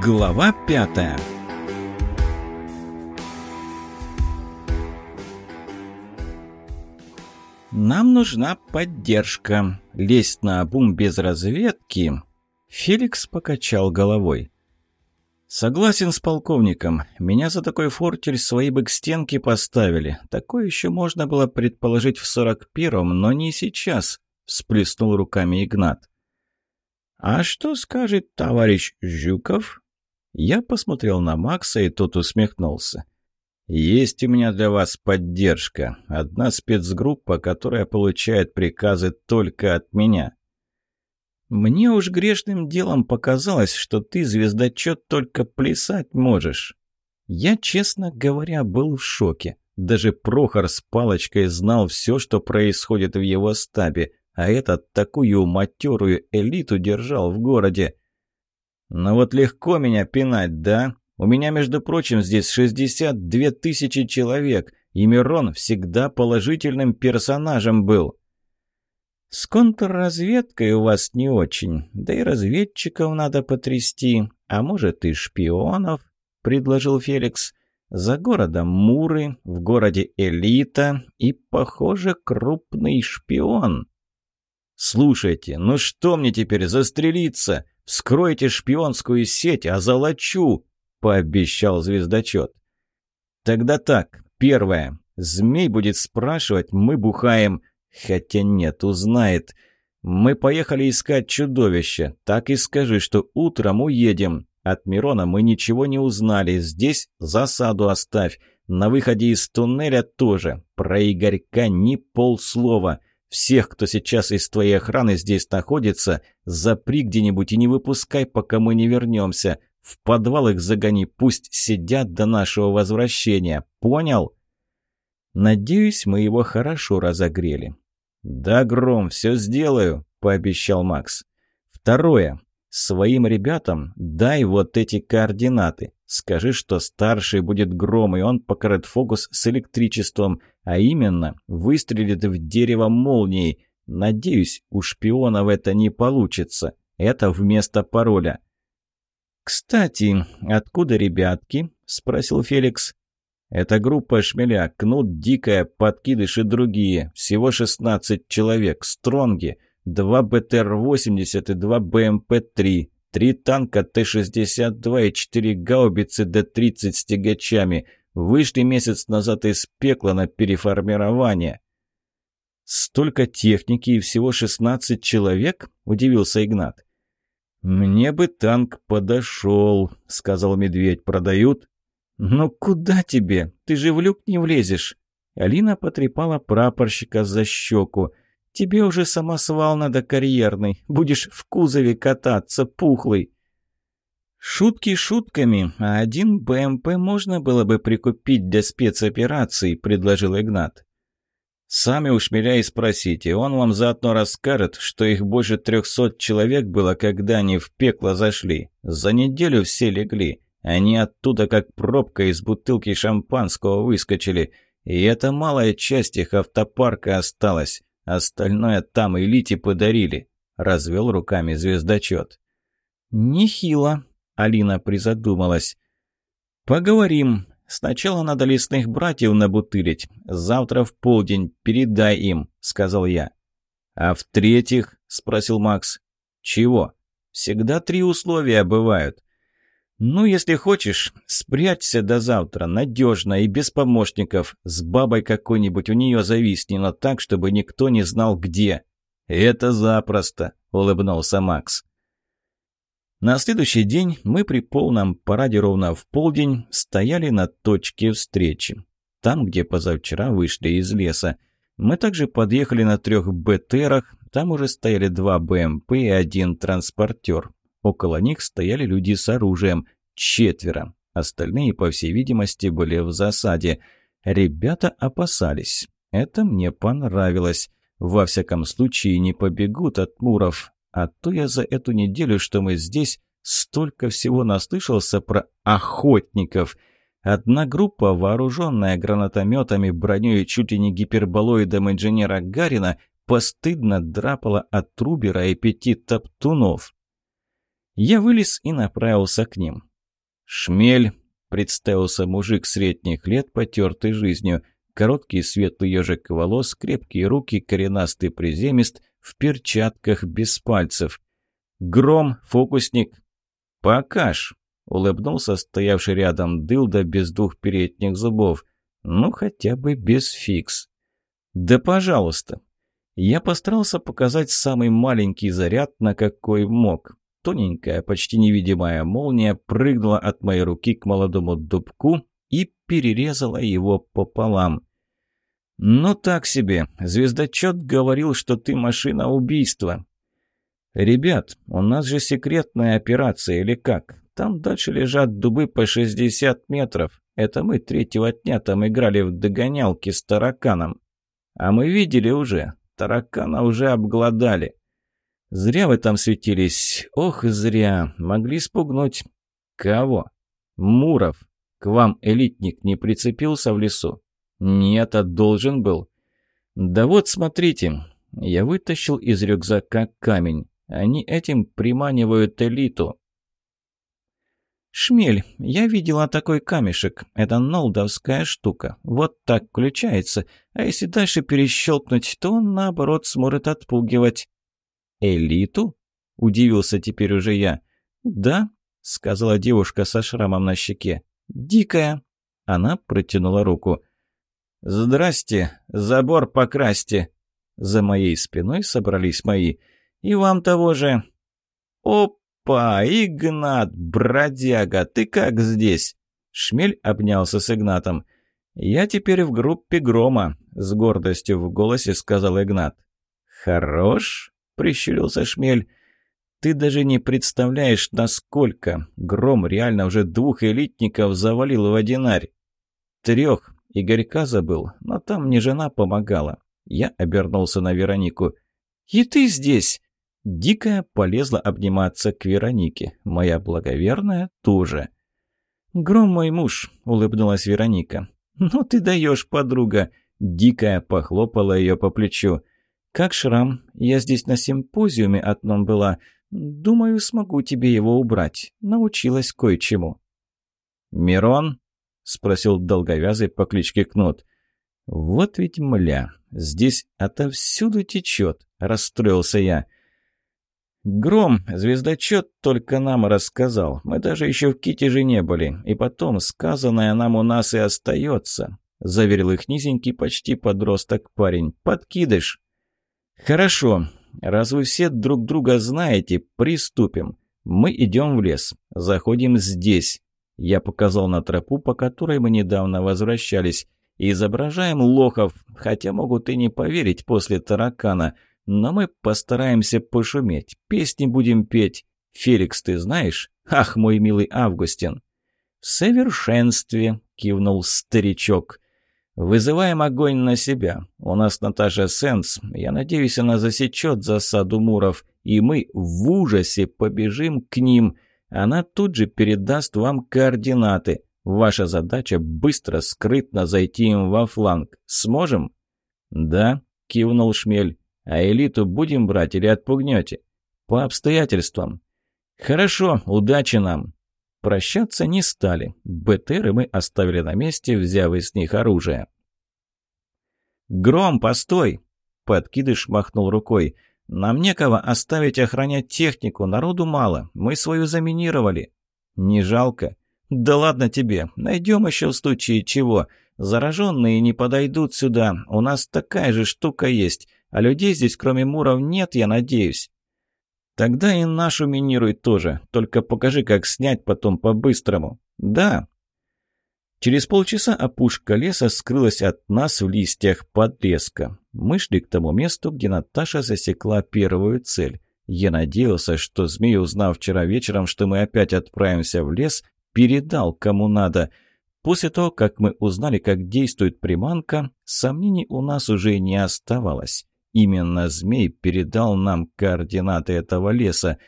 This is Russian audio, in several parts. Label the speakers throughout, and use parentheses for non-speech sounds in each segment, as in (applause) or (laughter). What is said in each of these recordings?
Speaker 1: Глава пятая «Нам нужна поддержка. Лезть на обум без разведки...» Феликс покачал головой. «Согласен с полковником. Меня за такой фортель свои бы к стенке поставили. Такое еще можно было предположить в сорок первом, но не сейчас», — всплеснул руками Игнат. «А что скажет товарищ Жуков?» Я посмотрел на Макса, и тот усмехнулся. «Есть у меня для вас поддержка. Одна спецгруппа, которая получает приказы только от меня». «Мне уж грешным делом показалось, что ты, звездочет, только плясать можешь». Я, честно говоря, был в шоке. Даже Прохор с палочкой знал все, что происходит в его стабе, а этот такую матерую элиту держал в городе. «Ну вот легко меня пинать, да? У меня, между прочим, здесь 62 тысячи человек, и Мирон всегда положительным персонажем был». «С контрразведкой у вас не очень, да и разведчиков надо потрясти, а может и шпионов», — предложил Феликс. «За городом Муры, в городе Элита и, похоже, крупный шпион». «Слушайте, ну что мне теперь, застрелиться? Вскройте шпионскую сеть, а золочу!» — пообещал звездочет. «Тогда так, первое. Змей будет спрашивать, мы бухаем. Хотя нет, узнает. Мы поехали искать чудовище. Так и скажи, что утром уедем. От Мирона мы ничего не узнали. Здесь засаду оставь. На выходе из туннеля тоже. Про Игорька ни полслова. Всех, кто сейчас из твоей охраны здесь находится, запри где-нибудь и не выпускай, пока мы не вернемся. В подвал их загони, пусть сидят до нашего возвращения. Понял? Надеюсь, мы его хорошо разогрели. Да, Гром, все сделаю, пообещал Макс. Второе. Своим ребятам дай вот эти координаты. Скажи, что старший будет гром, и он покроет фокус с электричеством, а именно выстрелит в дерево молнией. Надеюсь, у шпионов это не получится. Это вместо пароля. «Кстати, откуда ребятки?» – спросил Феликс. «Это группа шмеля, Кнут, Дикая, Подкидыш и другие. Всего 16 человек, стронги. Два БТР-80 и два БМП-3. Три танка Т-62 и четыре гаубицы Д-30 с тягачами. Вышли месяц назад из пекла на переформирование. «Столько техники и всего 16 человек?» – удивился Игнат. «Мне бы танк подошел», – сказал медведь. «Продают?» «Ну куда тебе? Ты же в люк не влезешь». Алина потрепала прапорщика за щеку. Тебе уже самосвал надо карьерный. Будешь в кузове кататься, пухлый. Шутки шутками, а один БМП можно было бы прикупить для спецопераций, предложил Игнат. Сами у Шмеля и спросите, он вам заодно расскажет, что их больше трехсот человек было, когда они в пекло зашли. За неделю все легли. Они оттуда как пробка из бутылки шампанского выскочили. И это малая часть их автопарка осталась. Остальное там элите подарили», — развел руками звездочет. «Нехило», — Алина призадумалась. «Поговорим. Сначала надо лесных братьев набутылить. Завтра в полдень передай им», — сказал я. «А в-третьих?» — спросил Макс. «Чего? Всегда три условия бывают. «Ну, если хочешь, спрячься до завтра, надежно и без помощников. С бабой какой-нибудь у нее зависни, но так, чтобы никто не знал, где». «Это запросто», — улыбнулся Макс. На следующий день мы при полном параде ровно в полдень стояли на точке встречи. Там, где позавчера вышли из леса. Мы также подъехали на трех БТРах, там уже стояли два БМП и один транспортер. Около них стояли люди с оружием. Четверо. Остальные, по всей видимости, были в засаде. Ребята опасались. Это мне понравилось. Во всяком случае, не побегут от муров. А то я за эту неделю, что мы здесь, столько всего наслышался про охотников. Одна группа, вооруженная гранатометами, броней и чуть ли не гиперболоидом инженера Гарина, постыдно драпала от Трубера и пяти топтунов. Я вылез и направился к ним. «Шмель», — представился мужик средних лет, потертый жизнью. Короткий светлый ежик волос, крепкие руки, коренастый приземист, в перчатках без пальцев. «Гром, фокусник!» «Покаж!» — улыбнулся стоявший рядом дылда без двух передних зубов. «Ну, хотя бы без фикс». «Да пожалуйста!» Я постарался показать самый маленький заряд, на какой мог. Тоненькая, почти невидимая молния прыгнула от моей руки к молодому дубку и перерезала его пополам. «Ну так себе. Звездочет говорил, что ты машина убийства». «Ребят, у нас же секретная операция или как? Там дальше лежат дубы по 60 метров. Это мы третьего дня там играли в догонялки с тараканом. А мы видели уже. Таракана уже обглодали». Зря вы там светились. Ох, зря. Могли спугнуть. Кого? Муров. К вам элитник не прицепился в лесу? Нет, а должен был. Да вот, смотрите. Я вытащил из рюкзака камень. Они этим приманивают элиту. «Шмель, я видела такой камешек. Это нолдовская штука. Вот так включается. А если дальше перещелкнуть, то он, наоборот, сможет отпугивать. «Элиту?» – удивился теперь уже я. «Да», – сказала девушка со шрамом на щеке. «Дикая». Она протянула руку. «Здрасте, забор покрасьте». За моей спиной собрались мои. «И вам того же». «Опа, Игнат, бродяга, ты как здесь?» Шмель обнялся с Игнатом. «Я теперь в группе Грома», — с гордостью в голосе сказал Игнат. «Хорош?» — прищурился Шмель. «Ты даже не представляешь, насколько. Гром реально уже двух элитников завалил в одинарь. Трех. Игорька забыл, но там мне жена помогала». Я обернулся на Веронику. «И ты здесь?» Дикая полезла обниматься к Веронике. Моя благоверная тоже. «Гром мой муж», — улыбнулась Вероника. «Ну ты даешь, подруга!» Дикая похлопала ее по плечу. «Как шрам? Я здесь на симпозиуме одном была. Думаю, смогу тебе его убрать. Научилась кое-чему». «Мирон?» — спросил долговязый по кличке Кнут. «Вот ведь мля, здесь отовсюду течет», — расстроился я. «Гром, звездочет только нам рассказал. Мы даже еще в Китеже не были. И потом, сказанное нам у нас и остается», — заверил их низенький почти подросток парень. «Подкидыш». «Хорошо. Раз вы все друг друга знаете, приступим. Мы идем в лес. Заходим здесь». Я показал на тропу, по которой мы недавно возвращались. Изображаем лохов, хотя могут и не поверить после таракана. Но мы постараемся пошуметь, песни будем петь. Феликс, ты знаешь? Ах, мой милый Августин!» «В совершенстве!» — кивнул старичок. Вызываем огонь на себя. У нас Наташа Сенс. Я надеюсь, она засечет засаду Муров, и мы в ужасе побежим к ним. Она тут же передаст вам координаты. Ваша задача — быстро, скрытно зайти им во фланг. Сможем?» «Да», — кивнул Шмель. «А элиту будем брать или отпугнете?» «По обстоятельствам». «Хорошо, удачи нам!» Прощаться не стали. БТРы мы оставили на месте, взяв из них оружие. «Гром, постой!» Подкидыш махнул рукой. «Нам некого оставить охранять технику, народу мало. Мы свою заминировали». «Не жалко?» «Да ладно тебе, найдем еще в случае чего. Зараженные не подойдут сюда, у нас такая же штука есть, а людей здесь кроме муров нет, я надеюсь». Тогда и нашу минируй тоже, только покажи, как снять потом по-быстрому. Да. Через полчаса опушка леса скрылась от нас в листьях подлеска. Мы шли к тому месту, где Наташа засекла первую цель. Я надеялся, что змей, узнав вчера вечером, что мы опять отправимся в лес, передал кому надо. После того, как мы узнали, как действует приманка, сомнений у нас уже не оставалось. Именно змей передал нам координаты этого леса,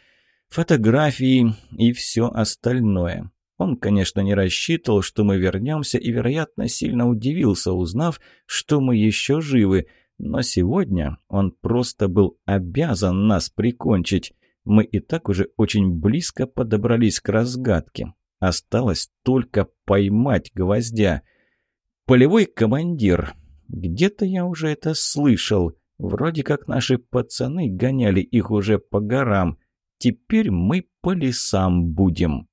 Speaker 1: фотографии и все остальное. Он, конечно, не рассчитывал, что мы вернемся, и, вероятно, сильно удивился, узнав, что мы еще живы. Но сегодня он просто был обязан нас прикончить. Мы и так уже очень близко подобрались к разгадке. Осталось только поймать гвоздя. Полевой командир. Где-то я уже это слышал. Вроде как наши пацаны гоняли их уже по горам. Теперь мы по лесам будем.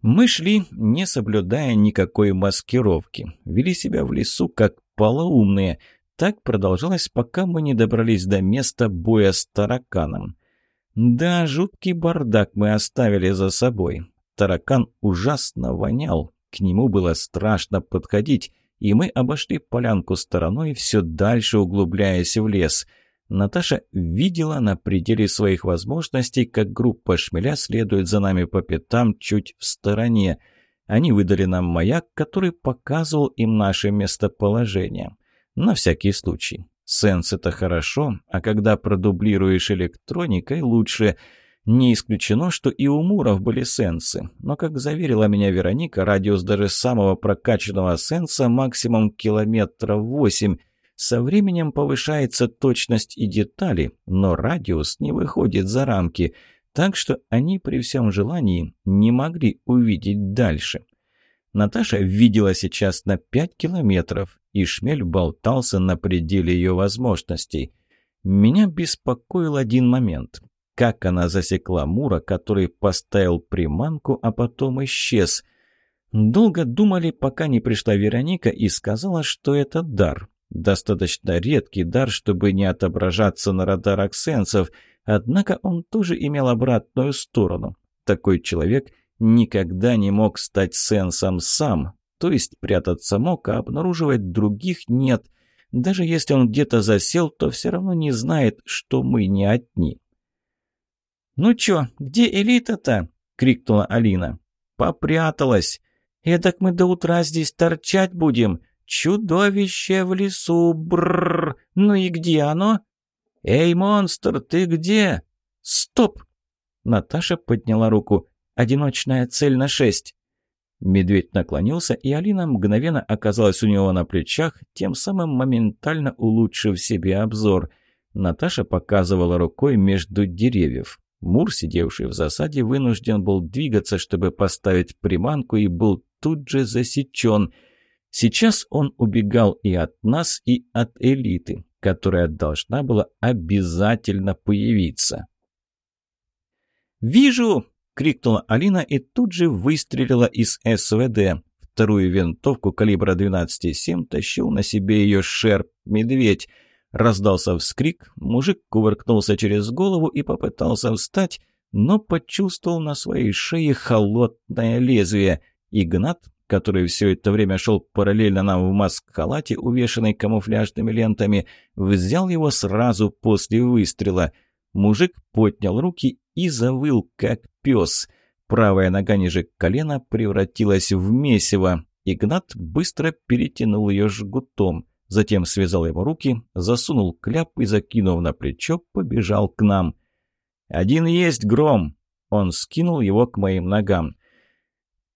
Speaker 1: Мы шли, не соблюдая никакой маскировки. Вели себя в лесу, как полоумные. Так продолжалось, пока мы не добрались до места боя с тараканом. Да, жуткий бардак мы оставили за собой. Таракан ужасно вонял. К нему было страшно подходить, и мы обошли полянку стороной, все дальше углубляясь в лес — Наташа видела на пределе своих возможностей, как группа шмеля следует за нами по пятам чуть в стороне. Они выдали нам маяк, который показывал им наше местоположение. На всякий случай. Сенс — это хорошо, а когда продублируешь электроникой, лучше. Не исключено, что и у Муров были сенсы, но, как заверила меня Вероника, радиус даже самого прокачанного сенса максимум километров восемь, со временем повышается точность и детали, но радиус не выходит за рамки, так что они при всем желании не могли увидеть дальше. Наташа видела сейчас на пять километров, и шмель болтался на пределе ее возможностей. Меня беспокоил один момент. Как она засекла Мура, который поставил приманку, а потом исчез? Долго думали, пока не пришла Вероника и сказала, что это дар. Достаточно редкий дар, чтобы не отображаться на радарах сенсов, однако он тоже имел обратную сторону. Такой человек никогда не мог стать сенсом сам, то есть прятаться мог, а обнаруживать других нет. Даже если он где-то засел, то все равно не знает, что мы не одни. «Ну чё, где элита-то?» — крикнула Алина. «Попряталась. Эдак мы до утра здесь торчать будем. «Чудовище в лесу! Бррр! Ну и где оно?» «Эй, монстр, ты где?» «Стоп!» Наташа подняла руку. «Одиночная цель на шесть». Медведь наклонился, и Алина мгновенно оказалась у него на плечах, тем самым моментально улучшив себе обзор. Наташа показывала рукой между деревьев. Мур, сидевший в засаде, вынужден был двигаться, чтобы поставить приманку, и был тут же засечен – Сейчас он убегал и от нас, и от элиты, которая должна была обязательно появиться. «Вижу!» — крикнула Алина и тут же выстрелила из СВД. Вторую винтовку калибра 12,7 тащил на себе ее шерп-медведь. Раздался вскрик, мужик кувыркнулся через голову и попытался встать, но почувствовал на своей шее холодное лезвие. Игнат который все это время шел параллельно нам в маск-халате, увешанной камуфляжными лентами, взял его сразу после выстрела. Мужик поднял руки и завыл, как пес. Правая нога ниже колена превратилась в месиво. Игнат быстро перетянул ее жгутом. Затем связал его руки, засунул кляп и, закинув на плечо, побежал к нам. «Один есть гром!» Он скинул его к моим ногам.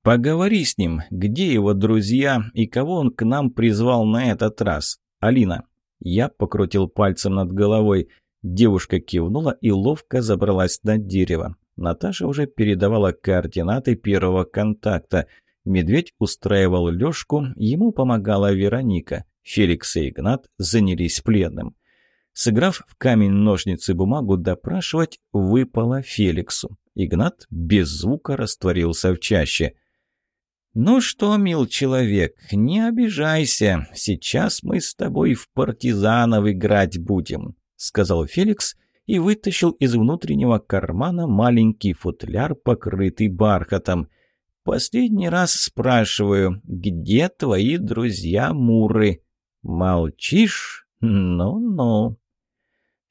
Speaker 1: Поговори с ним, где его друзья и кого он к нам призвал на этот раз. Алина. Я покрутил пальцем над головой. Девушка кивнула и ловко забралась на дерево. Наташа уже передавала координаты первого контакта. Медведь устраивал лёжку, ему помогала Вероника. Феликс и Игнат занялись пленным. Сыграв в камень-ножницы-бумагу допрашивать, выпало Феликсу. Игнат без звука растворился в чаще. «Ну что, мил человек, не обижайся. Сейчас мы с тобой в партизанов играть будем», — сказал Феликс и вытащил из внутреннего кармана маленький футляр, покрытый бархатом. «Последний раз спрашиваю, где твои друзья-муры?» «Молчишь? Ну-ну».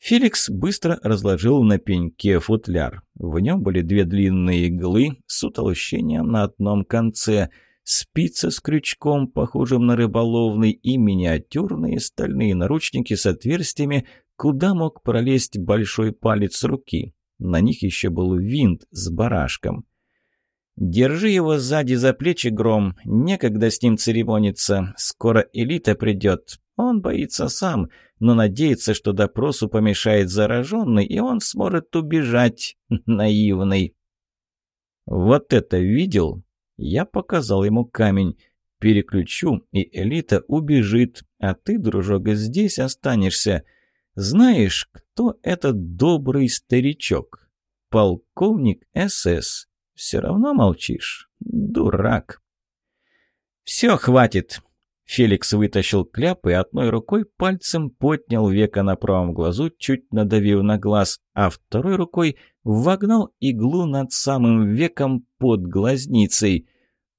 Speaker 1: Феликс быстро разложил на пеньке футляр. В нем были две длинные иглы с утолщением на одном конце, спица с крючком, похожим на рыболовный, и миниатюрные стальные наручники с отверстиями, куда мог пролезть большой палец руки. На них еще был винт с барашком. «Держи его сзади за плечи, Гром. Некогда с ним церемониться. Скоро элита придет. Он боится сам. Но надеется, что допросу помешает зараженный, и он сможет убежать, (laughs) наивный. «Вот это видел?» Я показал ему камень. «Переключу, и элита убежит, а ты, дружок, здесь останешься. Знаешь, кто этот добрый старичок? Полковник СС. Все равно молчишь? Дурак!» «Все, хватит!» Феликс вытащил кляп и одной рукой пальцем поднял века на правом глазу, чуть надавив на глаз, а второй рукой вогнал иглу над самым веком под глазницей.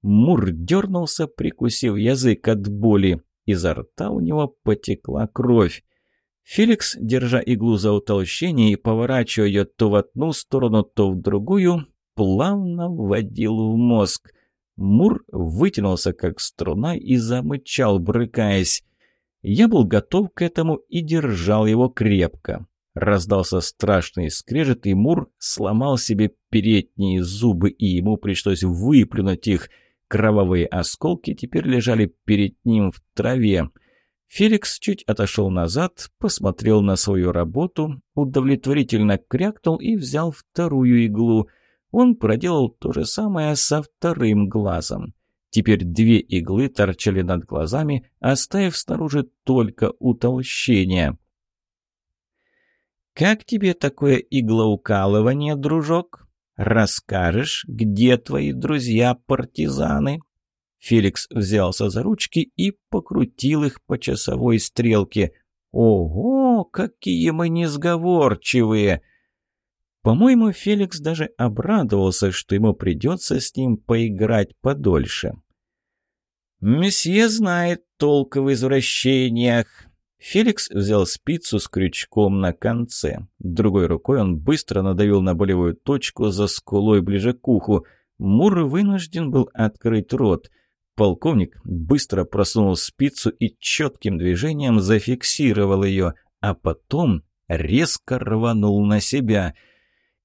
Speaker 1: Мур дернулся, прикусив язык от боли. Изо рта у него потекла кровь. Феликс, держа иглу за утолщение и поворачивая ее то в одну сторону, то в другую, плавно вводил в мозг — Мур вытянулся, как струна, и замычал, брыкаясь. Я был готов к этому и держал его крепко. Раздался страшный скрежет, и Мур сломал себе передние зубы, и ему пришлось выплюнуть их. Кровавые осколки теперь лежали перед ним в траве. Феликс чуть отошел назад, посмотрел на свою работу, удовлетворительно крякнул и взял вторую иглу — он проделал то же самое со вторым глазом. Теперь две иглы торчали над глазами, оставив снаружи только утолщение. «Как тебе такое иглоукалывание, дружок? Расскажешь, где твои друзья-партизаны?» Феликс взялся за ручки и покрутил их по часовой стрелке. «Ого, какие мы несговорчивые!» По-моему, Феликс даже обрадовался, что ему придется с ним поиграть подольше. «Месье знает толк в извращениях». Феликс взял спицу с крючком на конце. Другой рукой он быстро надавил на болевую точку за скулой ближе к уху. Мур вынужден был открыть рот. Полковник быстро просунул спицу и четким движением зафиксировал ее, а потом резко рванул на себя —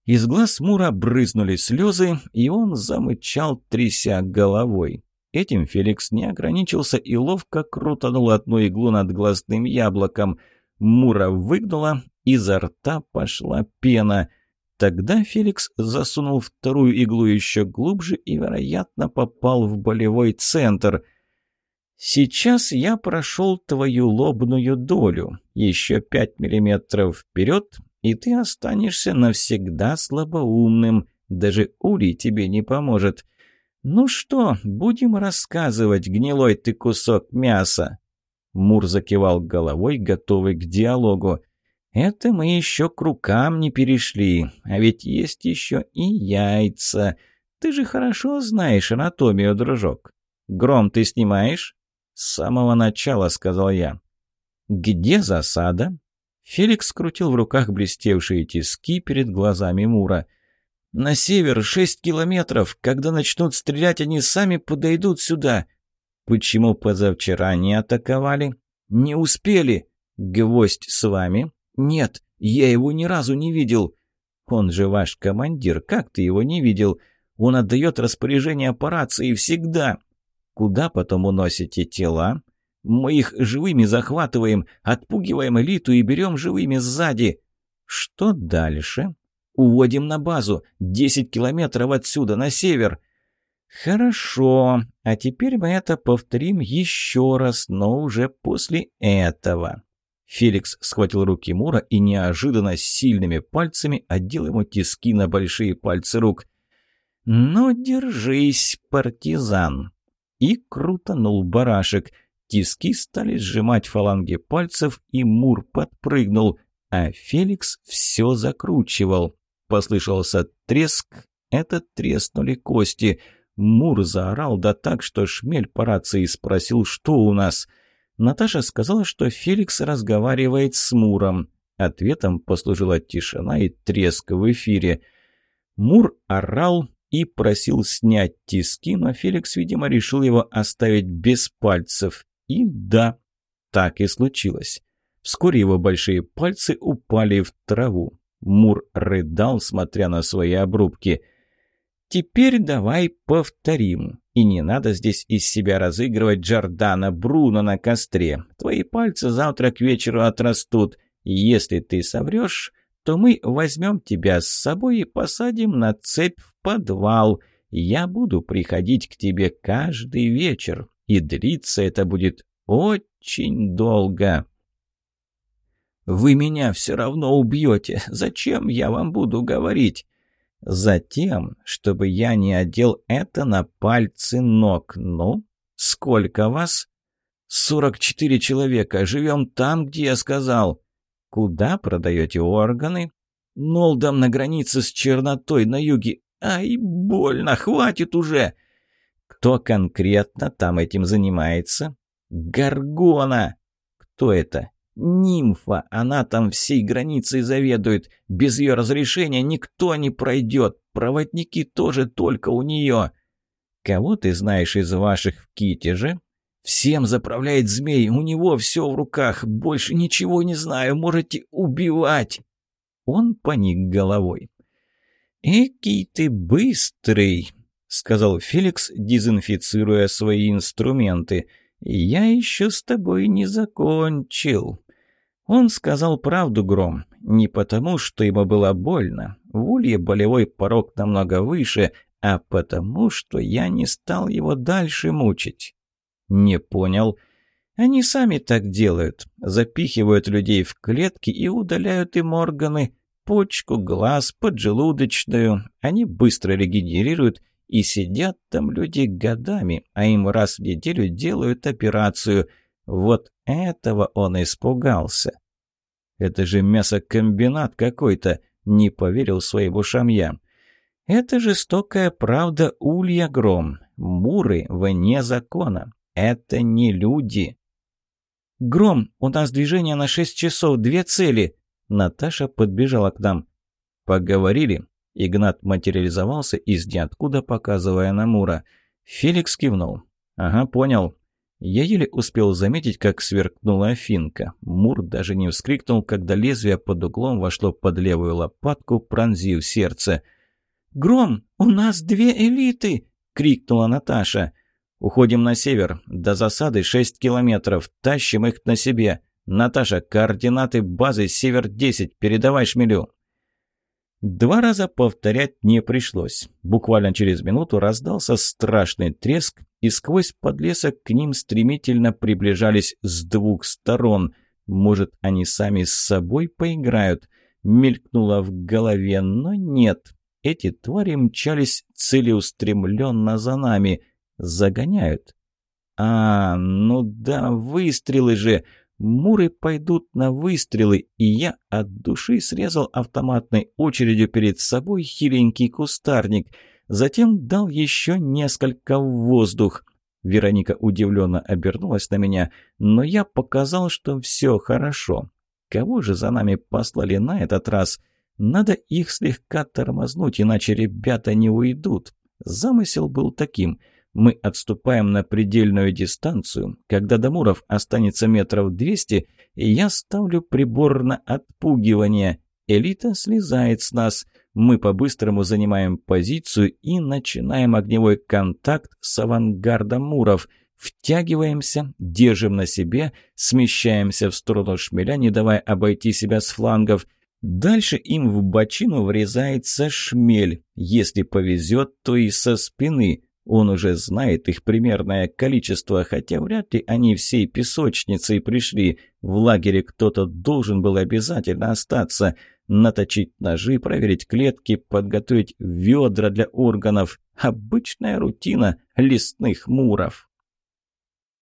Speaker 1: из глаз Мура брызнули слезы, и он замычал, тряся головой. Этим Феликс не ограничился и ловко крутанул одну иглу над глазным яблоком. Мура выгнула, изо рта пошла пена. Тогда Феликс засунул вторую иглу еще глубже и, вероятно, попал в болевой центр. «Сейчас я прошел твою лобную долю. Еще пять миллиметров вперед, и ты останешься навсегда слабоумным. Даже Ури тебе не поможет. Ну что, будем рассказывать, гнилой ты кусок мяса?» Мур закивал головой, готовый к диалогу. «Это мы еще к рукам не перешли, а ведь есть еще и яйца. Ты же хорошо знаешь анатомию, дружок. Гром ты снимаешь?» «С самого начала», — сказал я. «Где засада?» Феликс крутил в руках блестевшие тиски перед глазами Мура. «На север шесть километров. Когда начнут стрелять, они сами подойдут сюда». «Почему позавчера не атаковали?» «Не успели». «Гвоздь с вами?» «Нет, я его ни разу не видел». «Он же ваш командир. Как ты его не видел? Он отдает распоряжение по рации всегда». «Куда потом уносите тела?» Мы их живыми захватываем, отпугиваем элиту и берем живыми сзади. Что дальше? Уводим на базу. Десять километров отсюда, на север. Хорошо. А теперь мы это повторим еще раз, но уже после этого. Феликс схватил руки Мура и неожиданно сильными пальцами одел ему тиски на большие пальцы рук. «Ну, держись, партизан!» И крутанул барашек – Тиски стали сжимать фаланги пальцев, и Мур подпрыгнул, а Феликс все закручивал. Послышался треск, это треснули кости. Мур заорал да так, что шмель по рации спросил, что у нас. Наташа сказала, что Феликс разговаривает с Муром. Ответом послужила тишина и треск в эфире. Мур орал и просил снять тиски, но Феликс, видимо, решил его оставить без пальцев. И да, так и случилось. Вскоре его большие пальцы упали в траву. Мур рыдал, смотря на свои обрубки. Теперь давай повторим. И не надо здесь из себя разыгрывать Джордана Бруно на костре. Твои пальцы завтра к вечеру отрастут. Если ты соврешь, то мы возьмем тебя с собой и посадим на цепь в подвал. Я буду приходить к тебе каждый вечер, и длиться это будет очень долго. Вы меня все равно убьете. Зачем я вам буду говорить? Затем, чтобы я не одел это на пальцы ног. Ну, сколько вас? Сорок четыре человека. Живем там, где я сказал. Куда продаете органы? Нолдом на границе с чернотой на юге. Ай, больно, хватит уже. Кто конкретно там этим занимается? Гаргона. Кто это? Нимфа, она там всей границей заведует. Без ее разрешения никто не пройдет. Проводники тоже только у нее. Кого ты знаешь из ваших в Китеже? Всем заправляет змей, у него все в руках. Больше ничего не знаю, можете убивать. Он поник головой. «Экий ты быстрый!» — сказал Феликс, дезинфицируя свои инструменты. «Я еще с тобой не закончил». Он сказал правду, Гром, не потому, что ему было больно. В улье болевой порог намного выше, а потому, что я не стал его дальше мучить. Не понял. Они сами так делают. Запихивают людей в клетки и удаляют им органы, почку, глаз, поджелудочную. Они быстро регенерируют и сидят там люди годами, а им раз в неделю делают операцию – вот этого он испугался. «Это же мясокомбинат какой-то!» — не поверил своим ушам я. «Это жестокая правда Улья Гром. Муры вне закона. Это не люди». «Гром, у нас движение на шесть часов, две цели!» Наташа подбежала к нам. «Поговорили?» Игнат материализовался из ниоткуда, показывая на Мура. Феликс кивнул. «Ага, понял. Я еле успел заметить, как сверкнула финка. Мур даже не вскрикнул, когда лезвие под углом вошло под левую лопатку, пронзив сердце. «Гром, у нас две элиты!» — крикнула Наташа. «Уходим на север. До засады шесть километров. Тащим их на себе. Наташа, координаты базы Север-10. Передавай шмелю». Два раза повторять не пришлось. Буквально через минуту раздался страшный треск, и сквозь подлесок к ним стремительно приближались с двух сторон. Может, они сами с собой поиграют? Мелькнуло в голове, но нет. Эти твари мчались целеустремленно за нами. Загоняют. А, ну да, выстрелы же! Муры пойдут на выстрелы, и я от души срезал автоматной очередью перед собой хиленький кустарник. Затем дал еще несколько в воздух. Вероника удивленно обернулась на меня, но я показал, что все хорошо. Кого же за нами послали на этот раз? Надо их слегка тормознуть, иначе ребята не уйдут. Замысел был таким — мы отступаем на предельную дистанцию. Когда до Муров останется метров двести, я ставлю прибор на отпугивание. Элита слезает с нас. Мы по-быстрому занимаем позицию и начинаем огневой контакт с авангардом Муров. Втягиваемся, держим на себе, смещаемся в сторону шмеля, не давая обойти себя с флангов. Дальше им в бочину врезается шмель. Если повезет, то и со спины. Он уже знает их примерное количество, хотя вряд ли они всей песочницей пришли. В лагере кто-то должен был обязательно остаться. Наточить ножи, проверить клетки, подготовить ведра для органов. Обычная рутина лесных муров.